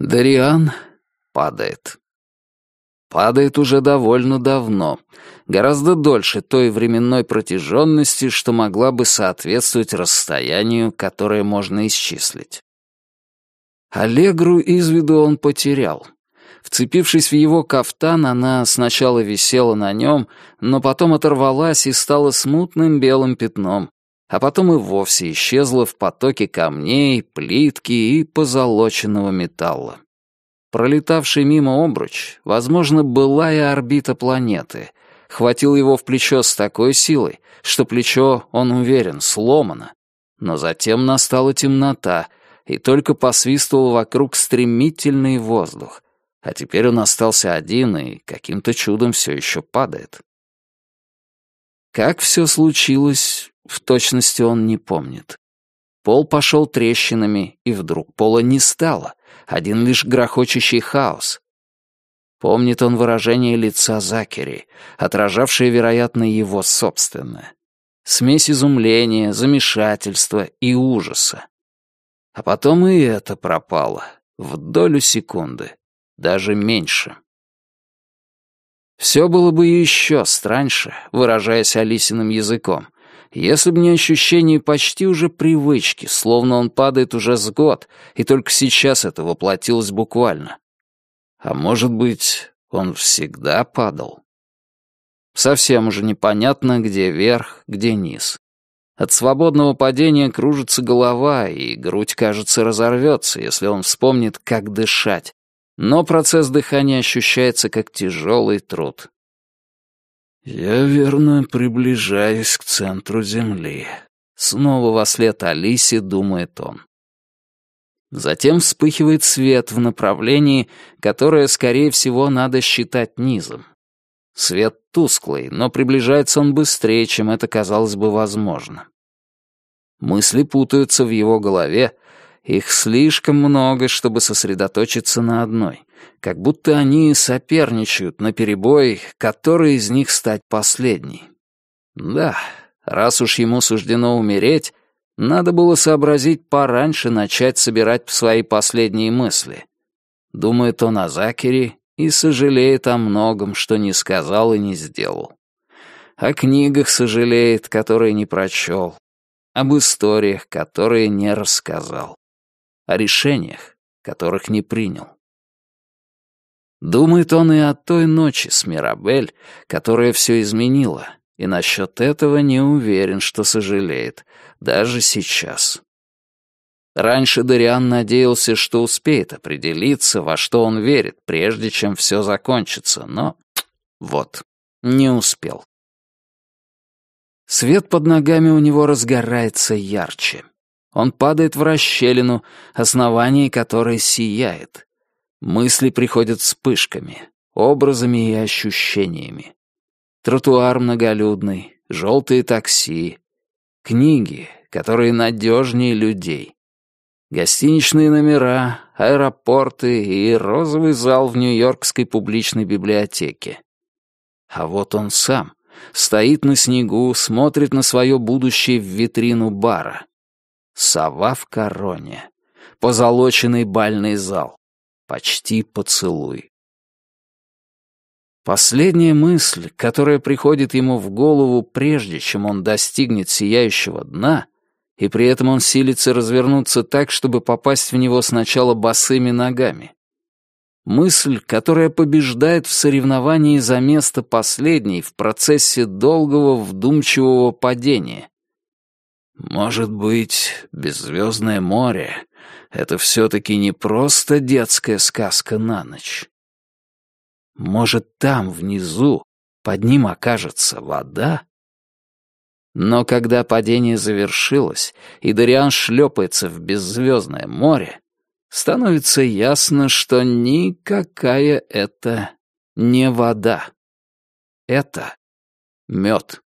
Дариан падает. Падает уже довольно давно, гораздо дольше той временной протяженности, что могла бы соответствовать расстоянию, которое можно исчислить. Аллегру из виду он потерял. Вцепившись в его кафтан, она сначала висела на нем, но потом оторвалась и стала смутным белым пятном, а потом и вовсе исчезла в потоке камней, плитки и позолоченного металла. Пролетавший мимо обруч, возможно, была и орбита планеты. Хватил его в плечо с такой силой, что плечо, он уверен, сломано. Но затем настала темнота, и только посвистывал вокруг стремительный воздух. А теперь он остался один и каким-то чудом все еще падает. Как все случилось, в точности он не помнит. Пол пошел трещинами, и вдруг пола не стало, один лишь грохочущий хаос. Помнит он выражение лица Закери, отражавшее, вероятно, его собственное. Смесь изумления, замешательства и ужаса. А потом и это пропало, в долю секунды, даже меньше. Все было бы еще страньше, выражаясь Алисиным языком, если бы не ощущение почти уже привычки, словно он падает уже с год, и только сейчас это воплотилось буквально. А может быть, он всегда падал? Совсем уже непонятно, где верх, где низ. От свободного падения кружится голова, и грудь, кажется, разорвется, если он вспомнит, как дышать, но процесс дыхания ощущается как тяжелый труд. «Я верно приближаюсь к центру Земли», — снова во след Алисе думает он. Затем вспыхивает свет в направлении, которое, скорее всего, надо считать низом. Свет тусклый, но приближается он быстрее, чем это казалось бы возможно. Мысли путаются в его голове, их слишком много, чтобы сосредоточиться на одной. Как будто они соперничают на перебой, который из них стать последней. Да, раз уж ему суждено умереть, надо было сообразить пораньше начать собирать свои последние мысли. Думает он о Закере и сожалеет о многом, что не сказал и не сделал. О книгах сожалеет, которые не прочел. Об историях, которые не рассказал о решениях, которых не принял. Думает он и о той ночи с Мирабель, которая все изменила, и насчет этого не уверен, что сожалеет, даже сейчас. Раньше Дариан надеялся, что успеет определиться, во что он верит, прежде чем все закончится, но вот, не успел. Свет под ногами у него разгорается ярче. Он падает в расщелину, основание которой сияет. Мысли приходят вспышками, образами и ощущениями. Тротуар многолюдный, желтые такси, книги, которые надежнее людей. Гостиничные номера, аэропорты и розовый зал в Нью-Йоркской публичной библиотеке. А вот он сам стоит на снегу, смотрит на свое будущее в витрину бара. Сова в короне. Позолоченный бальный зал. Почти поцелуй. Последняя мысль, которая приходит ему в голову, прежде чем он достигнет сияющего дна, и при этом он силится развернуться так, чтобы попасть в него сначала босыми ногами. Мысль, которая побеждает в соревновании за место последней в процессе долгого вдумчивого падения, может быть, беззвездное море — это все-таки не просто детская сказка на ночь. Может, там, внизу, под ним окажется вода? Но когда падение завершилось, и Дариан шлепается в беззвездное море, становится ясно, что никакая это не вода. Это мед.